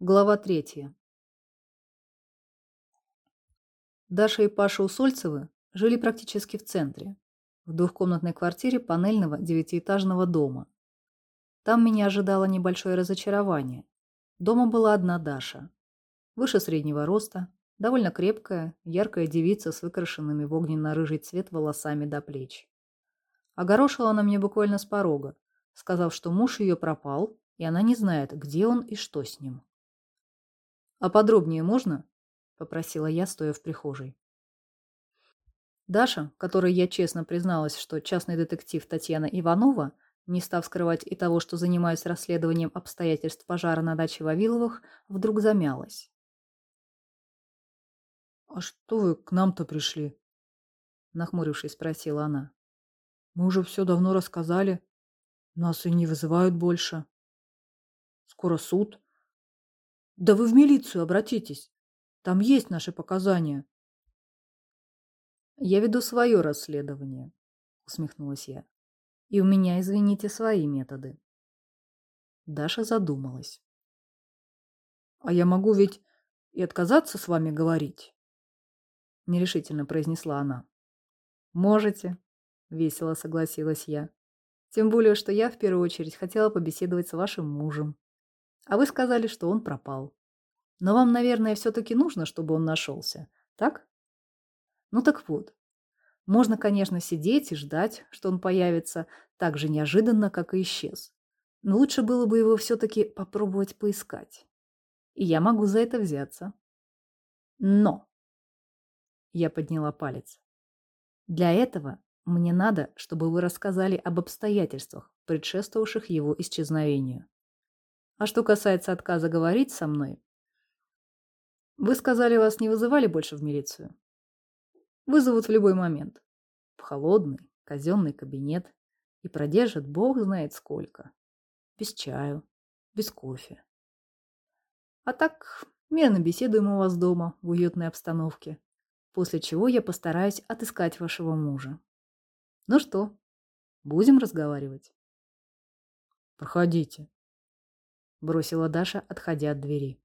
Глава третья. Даша и Паша Усольцевы жили практически в центре, в двухкомнатной квартире панельного девятиэтажного дома. Там меня ожидало небольшое разочарование. Дома была одна Даша. Выше среднего роста, довольно крепкая, яркая девица с выкрашенными в огненно-рыжий цвет волосами до плеч. Огорошила она мне буквально с порога, сказав, что муж ее пропал, и она не знает, где он и что с ним. «А подробнее можно?» – попросила я, стоя в прихожей. Даша, которой я честно призналась, что частный детектив Татьяна Иванова, не став скрывать и того, что занимаюсь расследованием обстоятельств пожара на даче Вавиловых, вдруг замялась. «А что вы к нам-то пришли?» Нахмурившись, спросила она. «Мы уже все давно рассказали. Нас и не вызывают больше. Скоро суд. Да вы в милицию обратитесь. Там есть наши показания. Я веду свое расследование, усмехнулась я. И у меня, извините, свои методы. Даша задумалась. А я могу ведь и отказаться с вами говорить? Нерешительно произнесла она. Можете, весело согласилась я. Тем более, что я в первую очередь хотела побеседовать с вашим мужем. А вы сказали, что он пропал. Но вам, наверное, все-таки нужно, чтобы он нашелся, так? Ну так вот. Можно, конечно, сидеть и ждать, что он появится так же неожиданно, как и исчез. Но лучше было бы его все-таки попробовать поискать. И я могу за это взяться. Но! Я подняла палец. Для этого мне надо, чтобы вы рассказали об обстоятельствах, предшествовавших его исчезновению. А что касается отказа говорить со мной... Вы сказали, вас не вызывали больше в милицию? Вызовут в любой момент. В холодный, казенный кабинет. И продержат бог знает сколько. Без чаю, без кофе. А так, мирно беседуем у вас дома, в уютной обстановке. После чего я постараюсь отыскать вашего мужа. Ну что, будем разговаривать? Проходите, — бросила Даша, отходя от двери.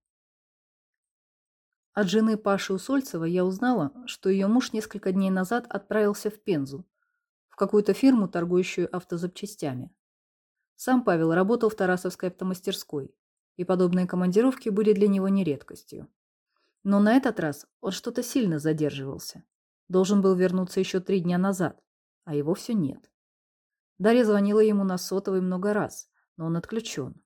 От жены Паши Усольцева я узнала, что ее муж несколько дней назад отправился в Пензу, в какую-то фирму, торгующую автозапчастями. Сам Павел работал в Тарасовской автомастерской, и подобные командировки были для него не редкостью. Но на этот раз он что-то сильно задерживался. Должен был вернуться еще три дня назад, а его все нет. Дарья звонила ему на сотовый много раз, но он отключен.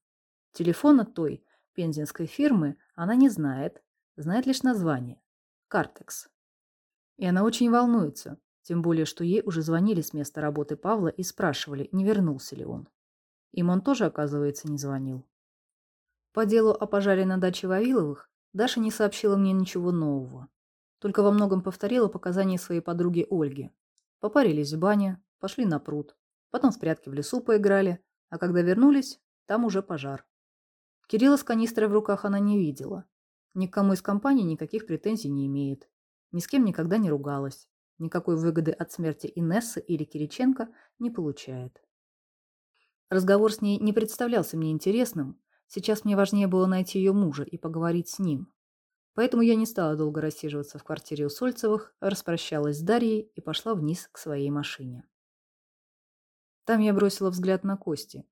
Телефона той, пензенской фирмы, она не знает, знает лишь название – Картекс. И она очень волнуется, тем более, что ей уже звонили с места работы Павла и спрашивали, не вернулся ли он. Им он тоже, оказывается, не звонил. По делу о пожаре на даче Вавиловых Даша не сообщила мне ничего нового. Только во многом повторила показания своей подруги Ольги. Попарились в бане, пошли на пруд, потом в прятки в лесу поиграли, а когда вернулись, там уже пожар. Кирилла с канистрой в руках она не видела. Никому из компании никаких претензий не имеет. Ни с кем никогда не ругалась. Никакой выгоды от смерти Инессы или Кириченко не получает. Разговор с ней не представлялся мне интересным. Сейчас мне важнее было найти ее мужа и поговорить с ним. Поэтому я не стала долго рассиживаться в квартире у Сольцевых, распрощалась с Дарьей и пошла вниз к своей машине. Там я бросила взгляд на Кости,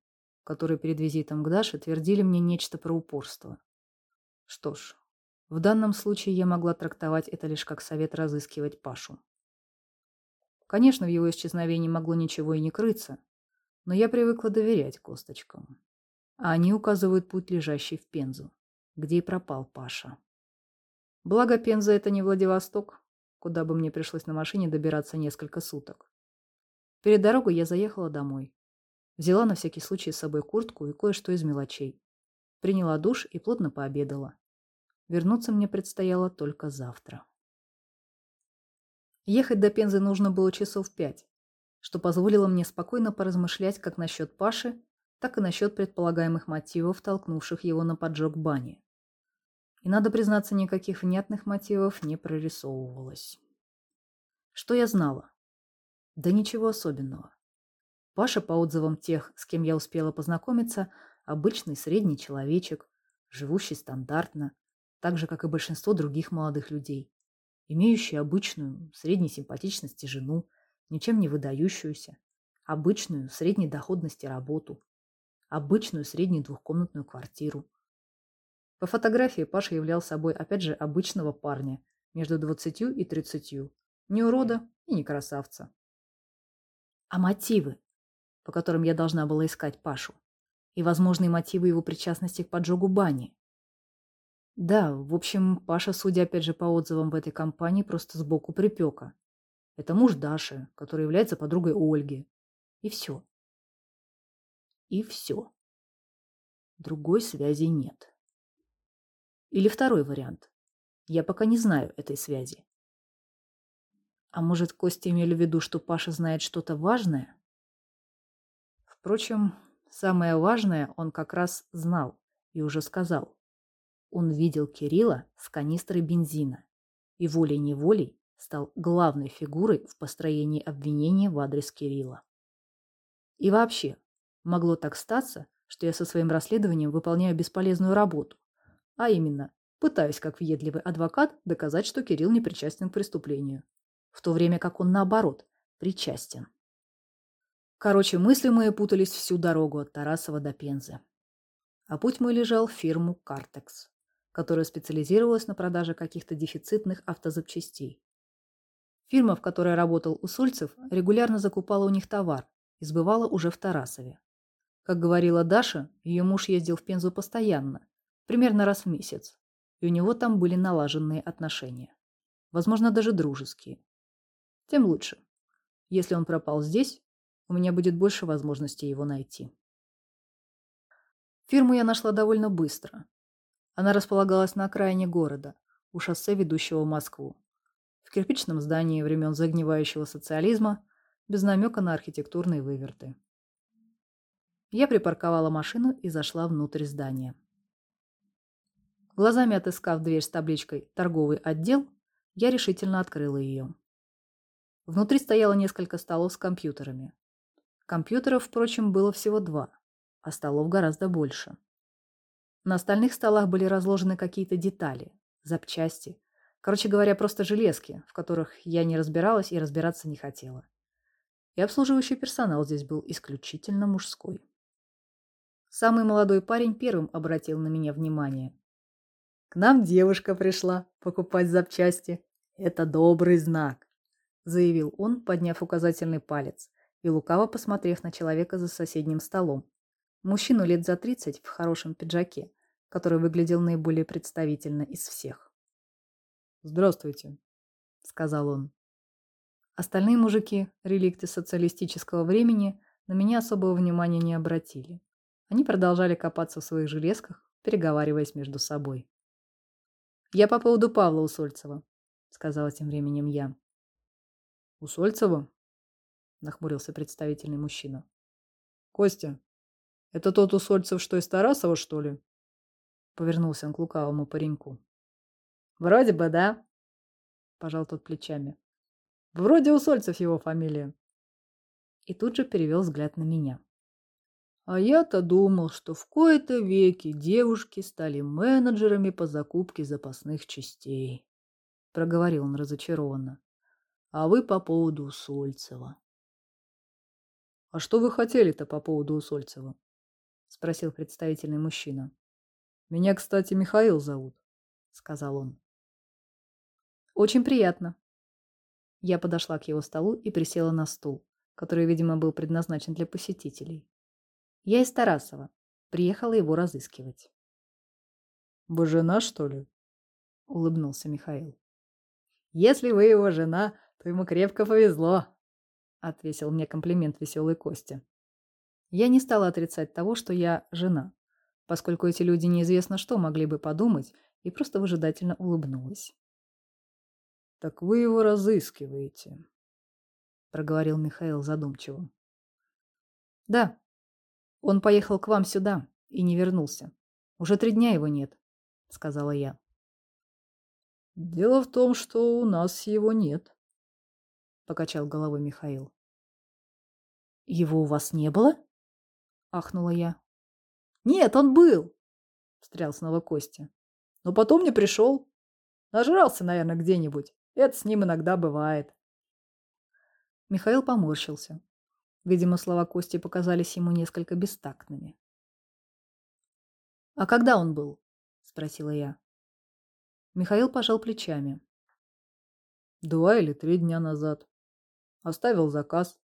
которые перед визитом к Даше твердили мне нечто про упорство. Что ж, в данном случае я могла трактовать это лишь как совет разыскивать Пашу. Конечно, в его исчезновении могло ничего и не крыться, но я привыкла доверять косточкам. А они указывают путь, лежащий в Пензу, где и пропал Паша. Благо, Пенза — это не Владивосток, куда бы мне пришлось на машине добираться несколько суток. Перед дорогой я заехала домой. Взяла на всякий случай с собой куртку и кое-что из мелочей. Приняла душ и плотно пообедала. Вернуться мне предстояло только завтра. Ехать до Пензы нужно было часов пять, что позволило мне спокойно поразмышлять как насчет Паши, так и насчет предполагаемых мотивов, толкнувших его на поджог бани. И, надо признаться, никаких внятных мотивов не прорисовывалось. Что я знала? Да ничего особенного. Паша, по отзывам тех, с кем я успела познакомиться, обычный средний человечек, живущий стандартно, так же, как и большинство других молодых людей, имеющий обычную, средней симпатичности жену, ничем не выдающуюся, обычную, средней доходности работу, обычную, среднюю двухкомнатную квартиру. По фотографии Паша являл собой, опять же, обычного парня, между двадцатью и тридцатью, не урода и не красавца. А мотивы, по которым я должна была искать Пашу, и возможные мотивы его причастности к поджогу бани. Да, в общем, Паша, судя опять же по отзывам в этой компании, просто сбоку припека. Это муж Даши, который является подругой Ольги. И все. И все. Другой связи нет. Или второй вариант. Я пока не знаю этой связи. А может, Костя имели в виду, что Паша знает что-то важное? Впрочем, самое важное он как раз знал и уже сказал. Он видел Кирилла с канистрой бензина и волей-неволей стал главной фигурой в построении обвинения в адрес Кирилла. И вообще, могло так статься, что я со своим расследованием выполняю бесполезную работу, а именно, пытаюсь, как въедливый адвокат, доказать, что Кирилл не причастен к преступлению в то время как он, наоборот, причастен. Короче, мысли мои путались всю дорогу от Тарасова до Пензы. А путь мой лежал в фирму «Картекс», которая специализировалась на продаже каких-то дефицитных автозапчастей. Фирма, в которой работал Усольцев, регулярно закупала у них товар и сбывала уже в Тарасове. Как говорила Даша, ее муж ездил в Пензу постоянно, примерно раз в месяц, и у него там были налаженные отношения. Возможно, даже дружеские тем лучше. Если он пропал здесь, у меня будет больше возможностей его найти. Фирму я нашла довольно быстро. Она располагалась на окраине города, у шоссе, ведущего в Москву. В кирпичном здании времен загнивающего социализма, без намека на архитектурные выверты. Я припарковала машину и зашла внутрь здания. Глазами отыскав дверь с табличкой «Торговый отдел», я решительно открыла ее. Внутри стояло несколько столов с компьютерами. Компьютеров, впрочем, было всего два, а столов гораздо больше. На остальных столах были разложены какие-то детали, запчасти, короче говоря, просто железки, в которых я не разбиралась и разбираться не хотела. И обслуживающий персонал здесь был исключительно мужской. Самый молодой парень первым обратил на меня внимание. «К нам девушка пришла покупать запчасти. Это добрый знак заявил он, подняв указательный палец и лукаво посмотрев на человека за соседним столом. Мужчину лет за тридцать в хорошем пиджаке, который выглядел наиболее представительно из всех. «Здравствуйте», — сказал он. Остальные мужики, реликты социалистического времени, на меня особого внимания не обратили. Они продолжали копаться в своих железках, переговариваясь между собой. «Я по поводу Павла Усольцева», — сказала тем временем я. У Сольцева? Нахмурился представительный мужчина. Костя, это тот Усольцев, что из Тарасова, что ли? Повернулся он к лукавому пареньку. Вроде бы, да. Пожал тот плечами. Вроде Усольцев его фамилия. И тут же перевел взгляд на меня. А я-то думал, что в кои-то веки девушки стали менеджерами по закупке запасных частей. Проговорил он разочарованно а вы по поводу Усольцева. — А что вы хотели-то по поводу Усольцева? — спросил представительный мужчина. — Меня, кстати, Михаил зовут, — сказал он. — Очень приятно. Я подошла к его столу и присела на стул, который, видимо, был предназначен для посетителей. Я из Тарасова. Приехала его разыскивать. — Вы жена, что ли? — улыбнулся Михаил. — Если вы его жена, то ему крепко повезло, — отвесил мне комплимент веселый Костя. Я не стала отрицать того, что я жена, поскольку эти люди неизвестно что могли бы подумать, и просто выжидательно улыбнулась. — Так вы его разыскиваете, — проговорил Михаил задумчиво. — Да, он поехал к вам сюда и не вернулся. Уже три дня его нет, — сказала я. — Дело в том, что у нас его нет, — покачал головой Михаил. «Его у вас не было?» — ахнула я. «Нет, он был!» — встрял снова Костя. «Но потом не пришел. Нажрался, наверное, где-нибудь. Это с ним иногда бывает». Михаил поморщился. Видимо, слова Кости показались ему несколько бестактными. «А когда он был?» — спросила я. Михаил пожал плечами. «Два или три дня назад. Оставил заказ.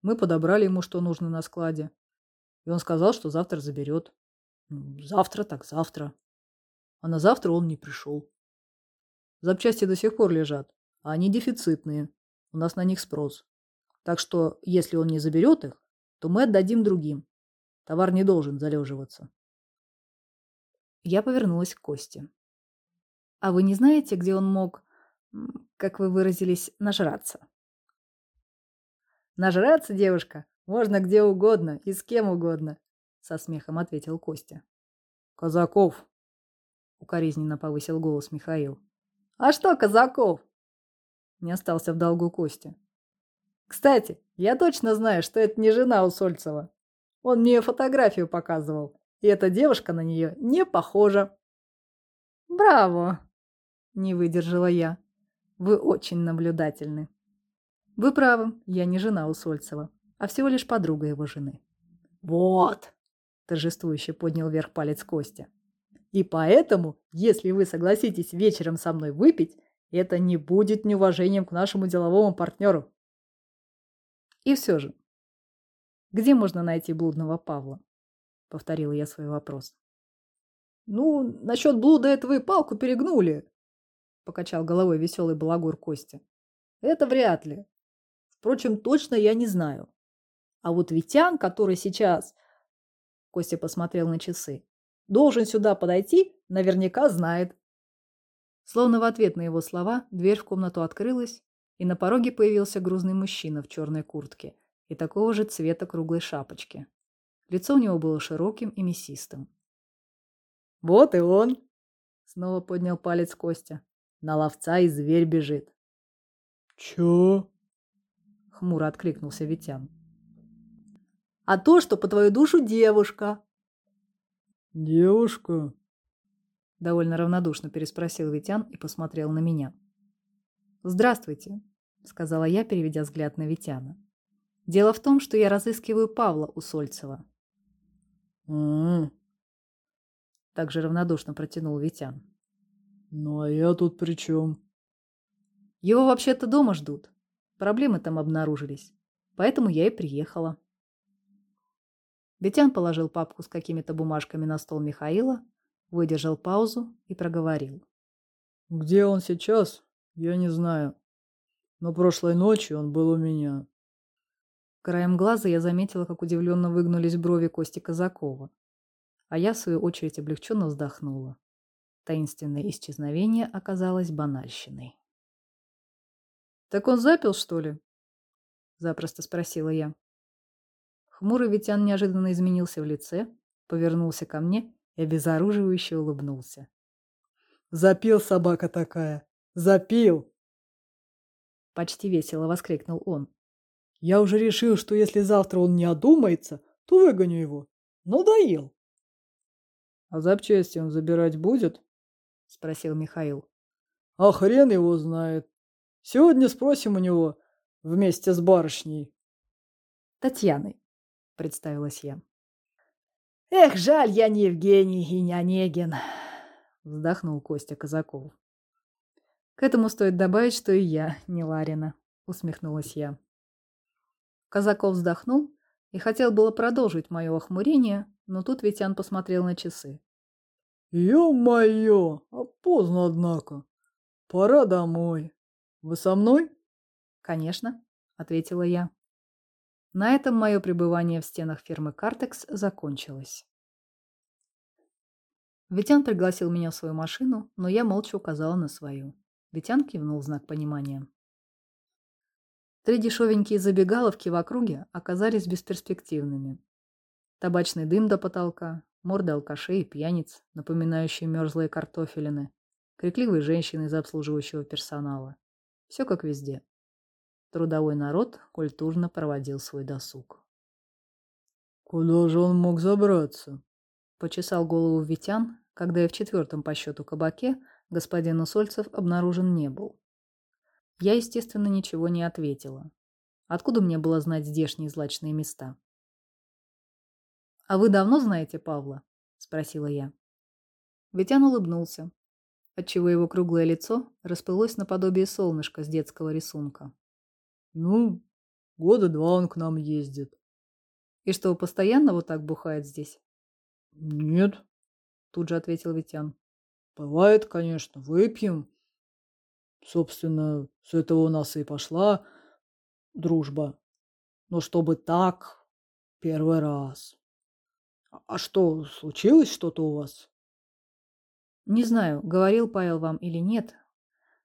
Мы подобрали ему, что нужно на складе. И он сказал, что завтра заберет. Ну, завтра так завтра. А на завтра он не пришел. Запчасти до сих пор лежат, а они дефицитные. У нас на них спрос. Так что, если он не заберет их, то мы отдадим другим. Товар не должен залеживаться. Я повернулась к Косте. А вы не знаете, где он мог, как вы выразились, нажраться? Нажраться, девушка, можно где угодно и с кем угодно, со смехом ответил Костя. Казаков, укоризненно повысил голос Михаил. А что Казаков? Не остался в долгу Костя. Кстати, я точно знаю, что это не жена Усольцева. Он мне фотографию показывал, и эта девушка на нее не похожа. Браво! Не выдержала я. Вы очень наблюдательны. Вы правы, я не жена Усольцева, а всего лишь подруга его жены. Вот! Торжествующе поднял вверх палец Костя. И поэтому, если вы согласитесь вечером со мной выпить, это не будет неуважением к нашему деловому партнеру. И все же, где можно найти блудного Павла? Повторила я свой вопрос. Ну, насчет блуда этого и палку перегнули, покачал головой веселый балагур Костя. Это вряд ли. Впрочем, точно я не знаю. А вот Витян, который сейчас... Костя посмотрел на часы. Должен сюда подойти, наверняка знает. Словно в ответ на его слова дверь в комнату открылась, и на пороге появился грузный мужчина в черной куртке и такого же цвета круглой шапочки. Лицо у него было широким и мясистым. «Вот и он!» — снова поднял палец Костя. На ловца и зверь бежит. «Чё?» — хмуро откликнулся Витян. «А то, что по твою душу девушка». «Девушка?» — довольно равнодушно переспросил Витян и посмотрел на меня. «Здравствуйте», — сказала я, переведя взгляд на Витяна. «Дело в том, что я разыскиваю Павла Усольцева». «М-м-м», также равнодушно протянул Витян. «Ну а я тут при чем?» «Его вообще-то дома ждут. Проблемы там обнаружились. Поэтому я и приехала». Витян положил папку с какими-то бумажками на стол Михаила, выдержал паузу и проговорил. «Где он сейчас, я не знаю. Но прошлой ночью он был у меня. Краем глаза я заметила, как удивленно выгнулись брови Кости Казакова. А я, в свою очередь, облегченно вздохнула. Таинственное исчезновение оказалось банальщиной. «Так он запил, что ли?» — запросто спросила я. Хмурый Витян неожиданно изменился в лице, повернулся ко мне и обезоруживающе улыбнулся. «Запил собака такая! Запил!» Почти весело воскликнул он. «Я уже решил, что если завтра он не одумается, то выгоню его. Надоел!» «А запчасти он забирать будет?» — спросил Михаил. «А хрен его знает. Сегодня спросим у него вместе с барышней». «Татьяной», — представилась я. «Эх, жаль, я не Евгений и не Онегин», — вздохнул Костя Казаков. К этому стоит добавить, что и я не Ларина, усмехнулась я. Казаков вздохнул и хотел было продолжить мое охмурение, но тут Витян посмотрел на часы. «Ё-моё! А поздно, однако. Пора домой. Вы со мной?» «Конечно», — ответила я. На этом мое пребывание в стенах фирмы «Картекс» закончилось. Витян пригласил меня в свою машину, но я молча указала на свою. Витян кивнул знак понимания. Три дешевенькие забегаловки в округе оказались бесперспективными. Табачный дым до потолка, морды алкашей и пьяниц, напоминающие мерзлые картофелины, крикливые женщины из обслуживающего персонала. Все как везде. Трудовой народ культурно проводил свой досуг. «Куда же он мог забраться?» Почесал голову Витян, когда и в четвертом по счету кабаке господин Усольцев обнаружен не был. Я, естественно, ничего не ответила. Откуда мне было знать здешние злачные места? «А вы давно знаете Павла?» – спросила я. Витян улыбнулся, отчего его круглое лицо расплылось наподобие солнышка с детского рисунка. «Ну, года два он к нам ездит». «И что, постоянно вот так бухает здесь?» «Нет», – тут же ответил Витян. «Бывает, конечно, выпьем. Собственно, с этого у нас и пошла дружба. Но чтобы так, первый раз. А что, случилось что-то у вас? Не знаю, говорил Павел вам или нет.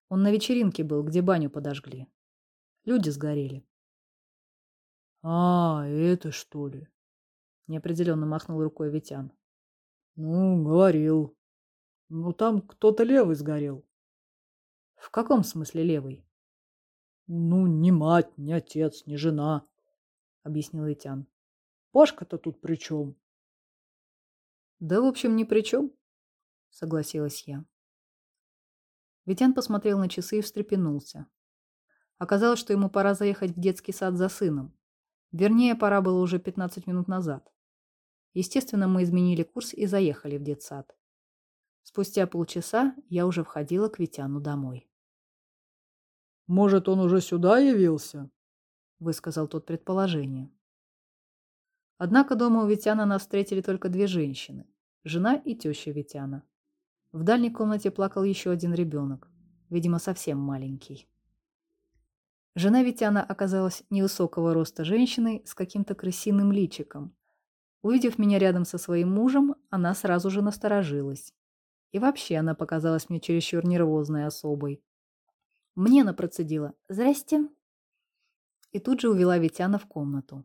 Он на вечеринке был, где баню подожгли. Люди сгорели. А, это что ли? Неопределенно махнул рукой Витян. Ну, говорил. Ну, там кто-то левый сгорел. В каком смысле левый? Ну, не мать, не отец, не жена, объяснил Витян. Пашка-то тут при чем? Да, в общем, ни при чем, согласилась я. Витян посмотрел на часы и встрепенулся. Оказалось, что ему пора заехать в детский сад за сыном. Вернее, пора было уже 15 минут назад. Естественно, мы изменили курс и заехали в детсад. Спустя полчаса я уже входила к Витяну домой. «Может, он уже сюда явился?» – высказал тот предположение. Однако дома у Витяна нас встретили только две женщины – жена и теща Витяна. В дальней комнате плакал еще один ребенок, видимо, совсем маленький. Жена Витяна оказалась невысокого роста женщиной с каким-то крысиным личиком. Увидев меня рядом со своим мужем, она сразу же насторожилась. И вообще она показалась мне чересчур нервозной особой. Мне она процедила «Здрасте». И тут же увела Витяна в комнату.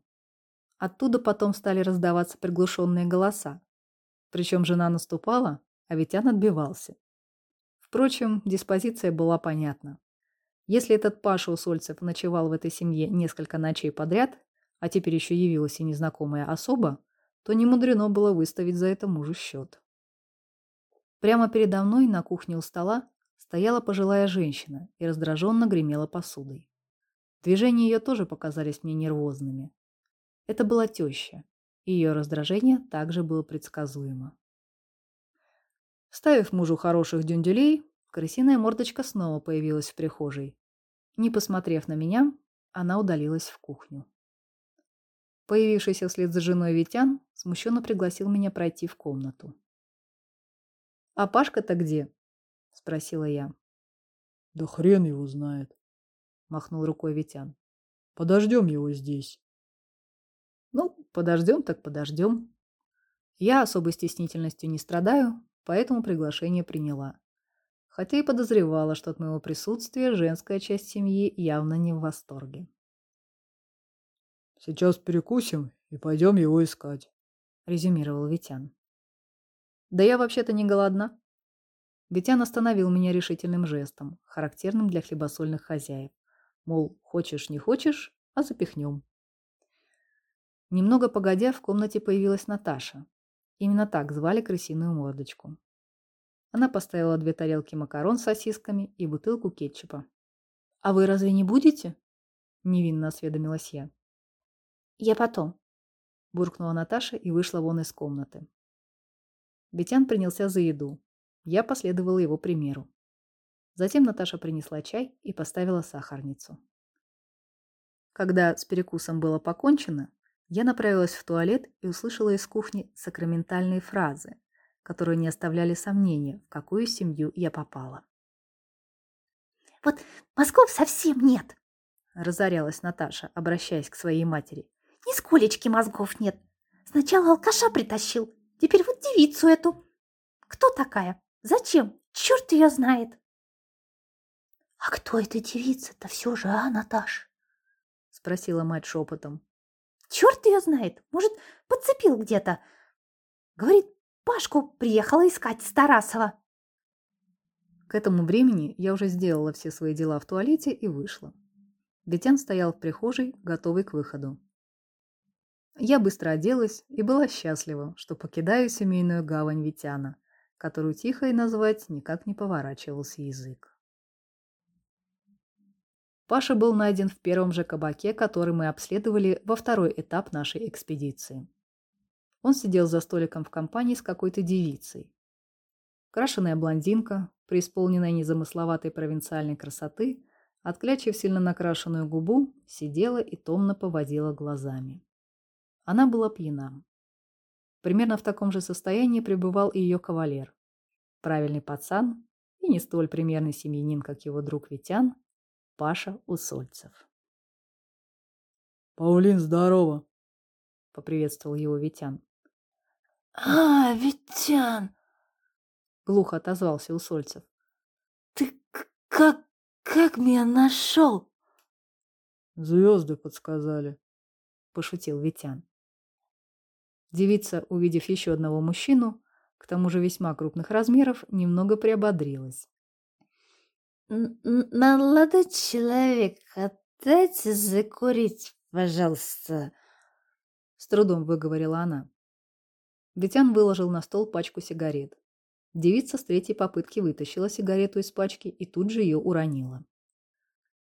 Оттуда потом стали раздаваться приглушенные голоса. Причем жена наступала, а Витян отбивался. Впрочем, диспозиция была понятна. Если этот Паша Усольцев ночевал в этой семье несколько ночей подряд, а теперь еще явилась и незнакомая особа, то не мудрено было выставить за это мужу счет. Прямо передо мной на кухне у стола стояла пожилая женщина и раздраженно гремела посудой. Движения ее тоже показались мне нервозными. Это была теща, и ее раздражение также было предсказуемо. Ставив мужу хороших дюндюлей, крысиная мордочка снова появилась в прихожей. Не посмотрев на меня, она удалилась в кухню. Появившийся вслед за женой Витян смущенно пригласил меня пройти в комнату. «А Пашка-то где?» — спросила я. «Да хрен его знает», — махнул рукой Витян. «Подождем его здесь». «Ну, подождем так подождем». Я особой стеснительностью не страдаю, поэтому приглашение приняла. Хотя и подозревала, что от моего присутствия женская часть семьи явно не в восторге. «Сейчас перекусим и пойдем его искать», — резюмировал Витян. Да я вообще-то не голодна. Витян остановил меня решительным жестом, характерным для хлебосольных хозяев. Мол, хочешь, не хочешь, а запихнем. Немного погодя, в комнате появилась Наташа. Именно так звали крысиную мордочку. Она поставила две тарелки макарон с сосисками и бутылку кетчупа. «А вы разве не будете?» – невинно осведомилась я. «Я потом», – буркнула Наташа и вышла вон из комнаты. Бетян принялся за еду. Я последовала его примеру. Затем Наташа принесла чай и поставила сахарницу. Когда с перекусом было покончено, я направилась в туалет и услышала из кухни сакраментальные фразы, которые не оставляли сомнения, в какую семью я попала. «Вот мозгов совсем нет!» – разорялась Наташа, обращаясь к своей матери. «Нисколечки мозгов нет. Сначала алкаша притащил, Теперь вот девицу эту. Кто такая? Зачем? Черт ее знает. А кто эта девица-то все же, а, Наташ? Спросила мать шепотом. Черт ее знает. Может, подцепил где-то. Говорит, Пашку приехала искать с Тарасова. К этому времени я уже сделала все свои дела в туалете и вышла. Бетян стоял в прихожей, готовый к выходу. Я быстро оделась и была счастлива, что покидаю семейную гавань Витяна, которую тихо и назвать никак не поворачивался язык. Паша был найден в первом же кабаке, который мы обследовали во второй этап нашей экспедиции. Он сидел за столиком в компании с какой-то девицей. Крашеная блондинка, преисполненная незамысловатой провинциальной красоты, отклячив сильно накрашенную губу, сидела и томно поводила глазами. Она была пьяна. Примерно в таком же состоянии пребывал и ее кавалер. Правильный пацан и не столь примерный семьянин, как его друг Витян, Паша Усольцев. «Паулин, здорово!» — поприветствовал его Витян. «А, Витян!» — глухо отозвался Усольцев. «Ты как, как меня нашел?» «Звезды подсказали», — пошутил Витян. Девица, увидев еще одного мужчину, к тому же весьма крупных размеров, немного приободрилась. «Молодой человек, отдайте закурить, пожалуйста», — с трудом выговорила она. Витян выложил на стол пачку сигарет. Девица с третьей попытки вытащила сигарету из пачки и тут же ее уронила.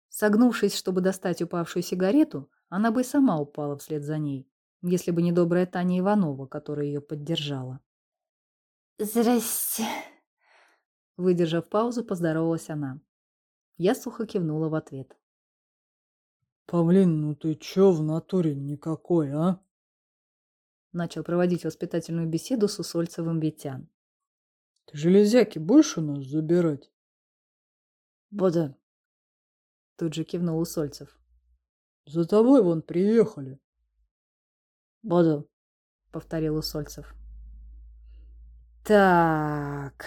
Согнувшись, чтобы достать упавшую сигарету, она бы и сама упала вслед за ней, если бы не добрая Таня Иванова, которая ее поддержала. «Здрасте!» Выдержав паузу, поздоровалась она. Я сухо кивнула в ответ. «Павлин, ну ты чё в натуре никакой, а?» Начал проводить воспитательную беседу с Усольцевым Витян. «Ты железяки будешь у нас забирать?» «Буду», — тут же кивнул Усольцев. «За тобой вон приехали». «Буду», — повторил Усольцев. «Так»,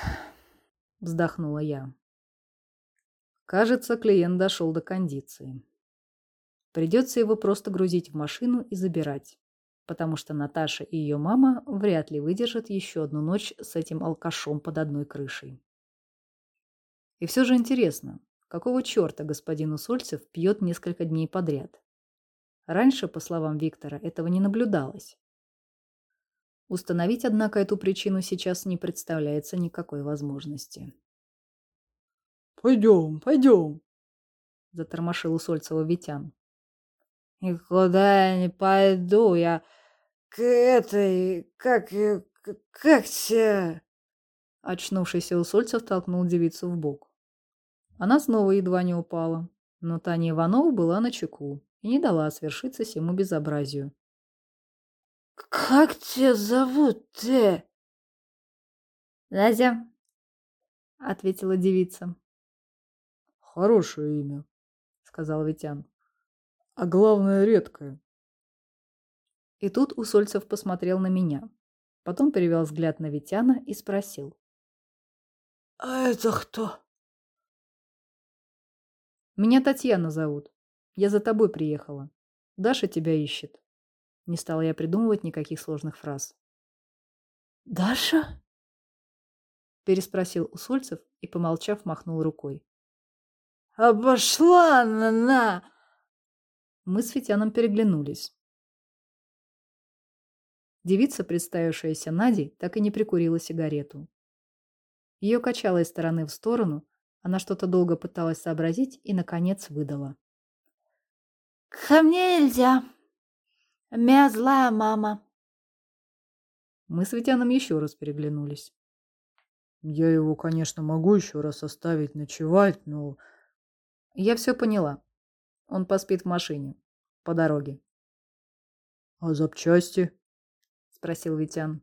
— вздохнула я. Кажется, клиент дошел до кондиции. Придется его просто грузить в машину и забирать, потому что Наташа и ее мама вряд ли выдержат еще одну ночь с этим алкашом под одной крышей. И все же интересно, какого черта господин Усольцев пьет несколько дней подряд? Раньше, по словам Виктора, этого не наблюдалось. Установить, однако, эту причину сейчас не представляется никакой возможности. «Пойдем, пойдем», — затормошил Усольцева Витян. «Никуда я не пойду, я к этой, как, как тебе...» Очнувшийся Усольцев толкнул девицу в бок. Она снова едва не упала, но Таня Иванова была на чеку и не дала свершиться всему безобразию. «Как тебя зовут, ты?» «Надя», — ответила девица. Хорошее имя, сказал Витян. А главное, редкое. И тут Усольцев посмотрел на меня. Потом перевел взгляд на Витяна и спросил. «А это кто?» «Меня Татьяна зовут. Я за тобой приехала. Даша тебя ищет». Не стала я придумывать никаких сложных фраз. «Даша?» Переспросил Усольцев и, помолчав, махнул рукой. Обошла она! Мы с Фитяном переглянулись. Девица, представившаяся Надей, так и не прикурила сигарету. Ее качало из стороны в сторону, она что-то долго пыталась сообразить и, наконец, выдала. «Ко мне нельзя. Мя злая мама». Мы с Витяном еще раз переглянулись. «Я его, конечно, могу еще раз оставить ночевать, но я все поняла. Он поспит в машине. По дороге. А запчасти? Спросил Витян.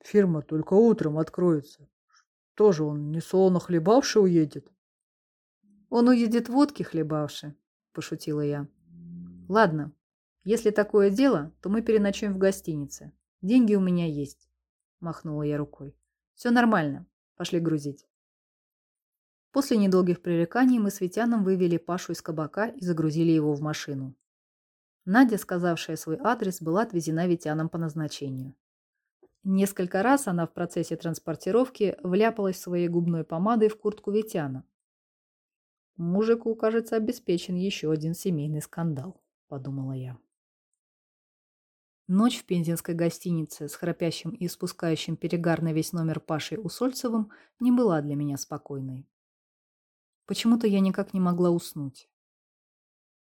Фирма только утром откроется. Тоже он не солоно хлебавший уедет? Он уедет водки хлебавши, пошутила я. Ладно, если такое дело, то мы переночуем в гостинице. Деньги у меня есть. Махнула я рукой. Все нормально. Пошли грузить. После недолгих пререканий мы с Витяном вывели Пашу из кабака и загрузили его в машину. Надя, сказавшая свой адрес, была отвезена Витяном по назначению. Несколько раз она в процессе транспортировки вляпалась своей губной помадой в куртку Витяна. Мужику, кажется, обеспечен еще один семейный скандал, подумала я. Ночь в пензенской гостинице с храпящим и спускающим перегар на весь номер Пашей Усольцевым не была для меня спокойной. Почему-то я никак не могла уснуть.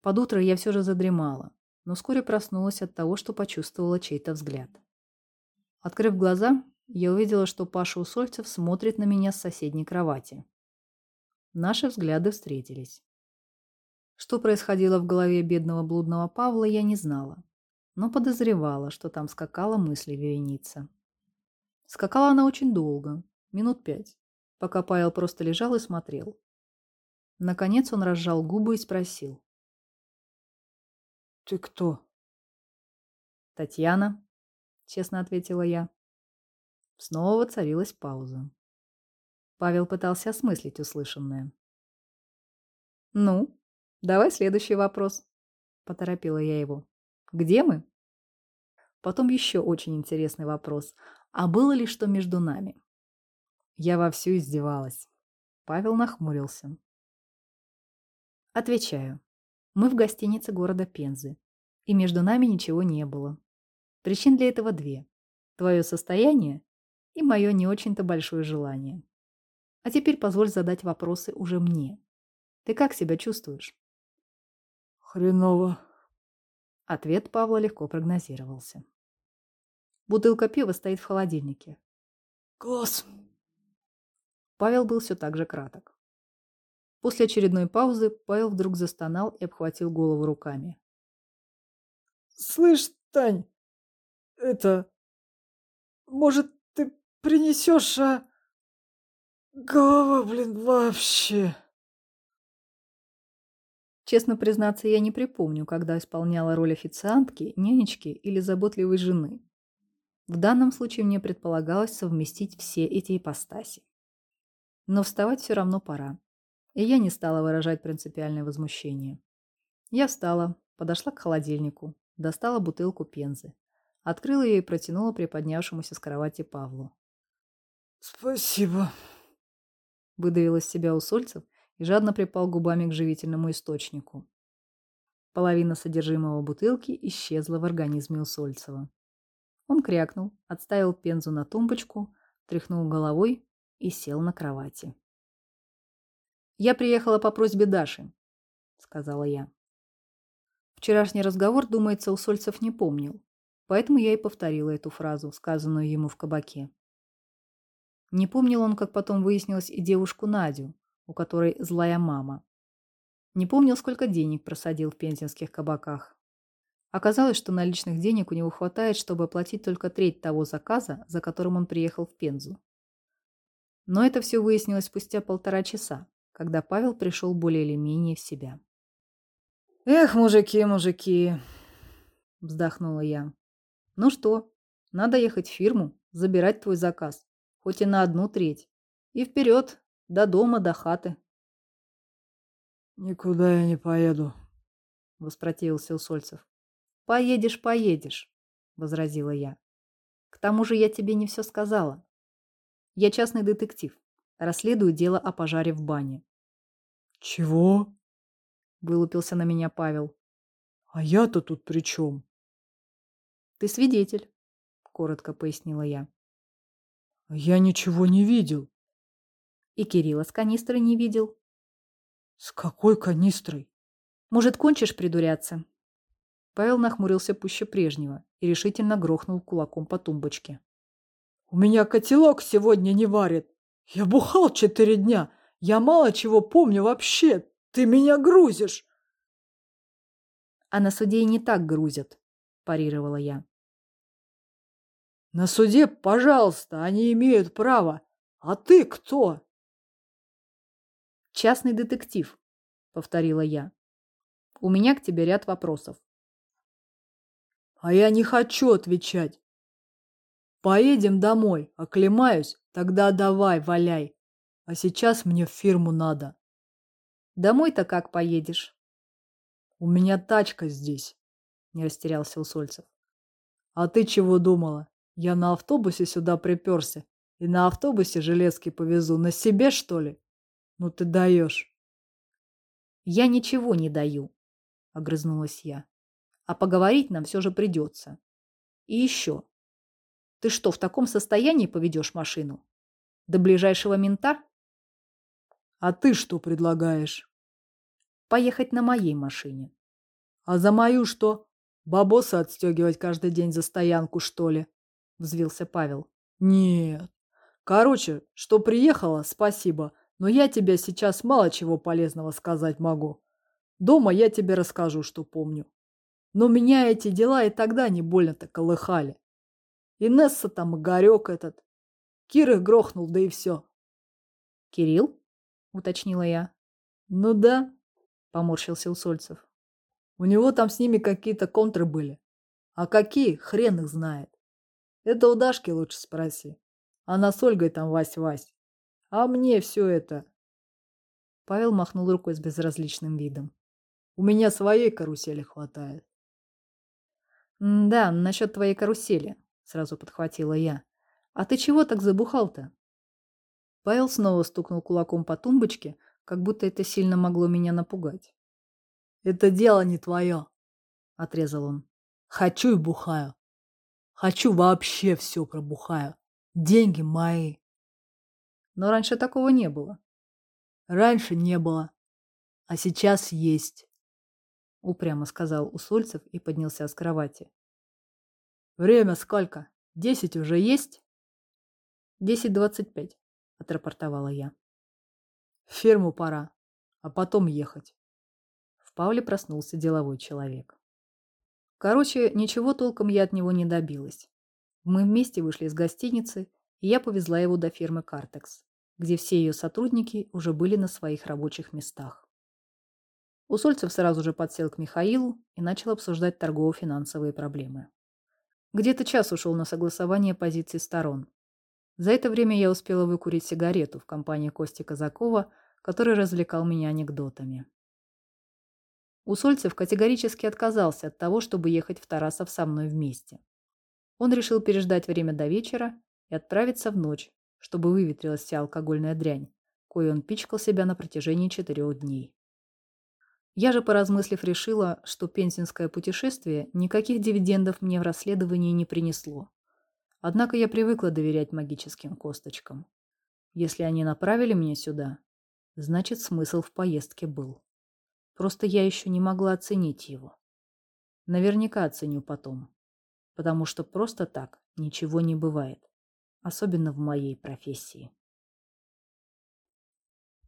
Под утро я все же задремала, но вскоре проснулась от того, что почувствовала чей-то взгляд. Открыв глаза, я увидела, что Паша Усольцев смотрит на меня с соседней кровати. Наши взгляды встретились. Что происходило в голове бедного блудного Павла, я не знала но подозревала, что там скакала мысли вереница. Скакала она очень долго, минут пять, пока Павел просто лежал и смотрел. Наконец он разжал губы и спросил. «Ты кто?» «Татьяна», — честно ответила я. Снова воцарилась пауза. Павел пытался осмыслить услышанное. «Ну, давай следующий вопрос», — поторопила я его. Где мы? Потом еще очень интересный вопрос. А было ли что между нами? Я вовсю издевалась. Павел нахмурился. Отвечаю. Мы в гостинице города Пензы. И между нами ничего не было. Причин для этого две. Твое состояние и мое не очень-то большое желание. А теперь позволь задать вопросы уже мне. Ты как себя чувствуешь? Хреново. Ответ Павла легко прогнозировался. Бутылка пива стоит в холодильнике. Класс. Павел был все так же краток. После очередной паузы Павел вдруг застонал и обхватил голову руками. «Слышь, Тань, это... Может, ты принесешь, а... Голова, блин, вообще...» Честно признаться, я не припомню, когда исполняла роль официантки, нянечки или заботливой жены. В данном случае мне предполагалось совместить все эти ипостаси. Но вставать все равно пора. И я не стала выражать принципиальное возмущение. Я встала, подошла к холодильнику, достала бутылку пензы, открыла ее и протянула приподнявшемуся с кровати Павлу. «Спасибо», — выдавил из себя Усольцев и жадно припал губами к живительному источнику. Половина содержимого бутылки исчезла в организме Усольцева. Он крякнул, отставил пензу на тумбочку, тряхнул головой и сел на кровати. «Я приехала по просьбе Даши», — сказала я. Вчерашний разговор, думается, Усольцев не помнил, поэтому я и повторила эту фразу, сказанную ему в кабаке. Не помнил он, как потом выяснилось, и девушку Надю, у которой злая мама. Не помнил, сколько денег просадил в пензенских кабаках. Оказалось, что наличных денег у него хватает, чтобы оплатить только треть того заказа, за которым он приехал в Пензу. Но это все выяснилось спустя полтора часа, когда Павел пришел более или менее в себя. «Эх, мужики, мужики!» – вздохнула я. «Ну что, надо ехать в фирму, забирать твой заказ, хоть и на одну треть. И вперед, до дома, до хаты. Никуда я не поеду, воспротивился Усольцев. Поедешь, поедешь, возразила я. К тому же я тебе не все сказала. Я частный детектив, расследую дело о пожаре в бане. Чего? Вылупился на меня Павел. А я-то тут при чем? Ты свидетель, коротко пояснила я. Я ничего не видел. И Кирилла с канистрой не видел. С какой канистрой? Может, кончишь придуряться? Павел нахмурился пуще прежнего и решительно грохнул кулаком по тумбочке. У меня котелок сегодня не варит. Я бухал четыре дня. Я мало чего помню вообще. Ты меня грузишь. А на суде и не так грузят, парировала я. На суде, пожалуйста, они имеют право. А ты кто? «Частный детектив», — повторила я. «У меня к тебе ряд вопросов». «А я не хочу отвечать. Поедем домой, оклемаюсь, тогда давай, валяй. А сейчас мне в фирму надо». «Домой-то как поедешь?» «У меня тачка здесь», — не растерялся Усольцев. «А ты чего думала? Я на автобусе сюда приперся и на автобусе железки повезу. На себе, что ли?» Ну ты даешь. Я ничего не даю, огрызнулась я. А поговорить нам все же придется. И еще. Ты что, в таком состоянии поведешь машину? До ближайшего мента? А ты что предлагаешь? Поехать на моей машине. А за мою что? Бабосы отстегивать каждый день за стоянку, что ли? Взвился Павел. Нет. Короче, что приехала, спасибо, но я тебе сейчас мало чего полезного сказать могу. Дома я тебе расскажу, что помню. Но меня эти дела и тогда не больно-то колыхали. Инесса там, Игорек этот. Кир их грохнул, да и все. Кирилл? Уточнила я. Ну да, поморщился Усольцев. У него там с ними какие-то контры были. А какие, хрен их знает. Это у Дашки лучше спроси. Она с Ольгой там вась-вась. А мне все это... Павел махнул рукой с безразличным видом. У меня своей карусели хватает. «Да, насчет твоей карусели», — сразу подхватила я. «А ты чего так забухал-то?» Павел снова стукнул кулаком по тумбочке, как будто это сильно могло меня напугать. «Это дело не твое», — отрезал он. «Хочу и бухаю. Хочу вообще все пробухаю. Деньги мои. Но раньше такого не было. Раньше не было. А сейчас есть. Упрямо сказал Усольцев и поднялся с кровати. Время сколько? Десять уже есть? Десять двадцать пять, отрапортовала я. Ферму пора, а потом ехать. В Павле проснулся деловой человек. Короче, ничего толком я от него не добилась. Мы вместе вышли из гостиницы, и я повезла его до фирмы «Картекс», где все ее сотрудники уже были на своих рабочих местах. Усольцев сразу же подсел к Михаилу и начал обсуждать торгово-финансовые проблемы. Где-то час ушел на согласование позиций сторон. За это время я успела выкурить сигарету в компании Кости Казакова, который развлекал меня анекдотами. Усольцев категорически отказался от того, чтобы ехать в Тарасов со мной вместе. Он решил переждать время до вечера и отправиться в ночь, чтобы выветрилась вся алкогольная дрянь, кою он пичкал себя на протяжении четырех дней. Я же, поразмыслив, решила, что пенсинское путешествие никаких дивидендов мне в расследовании не принесло. Однако я привыкла доверять магическим косточкам. Если они направили меня сюда, значит смысл в поездке был. Просто я еще не могла оценить его. Наверняка оценю потом. Потому что просто так ничего не бывает. Особенно в моей профессии.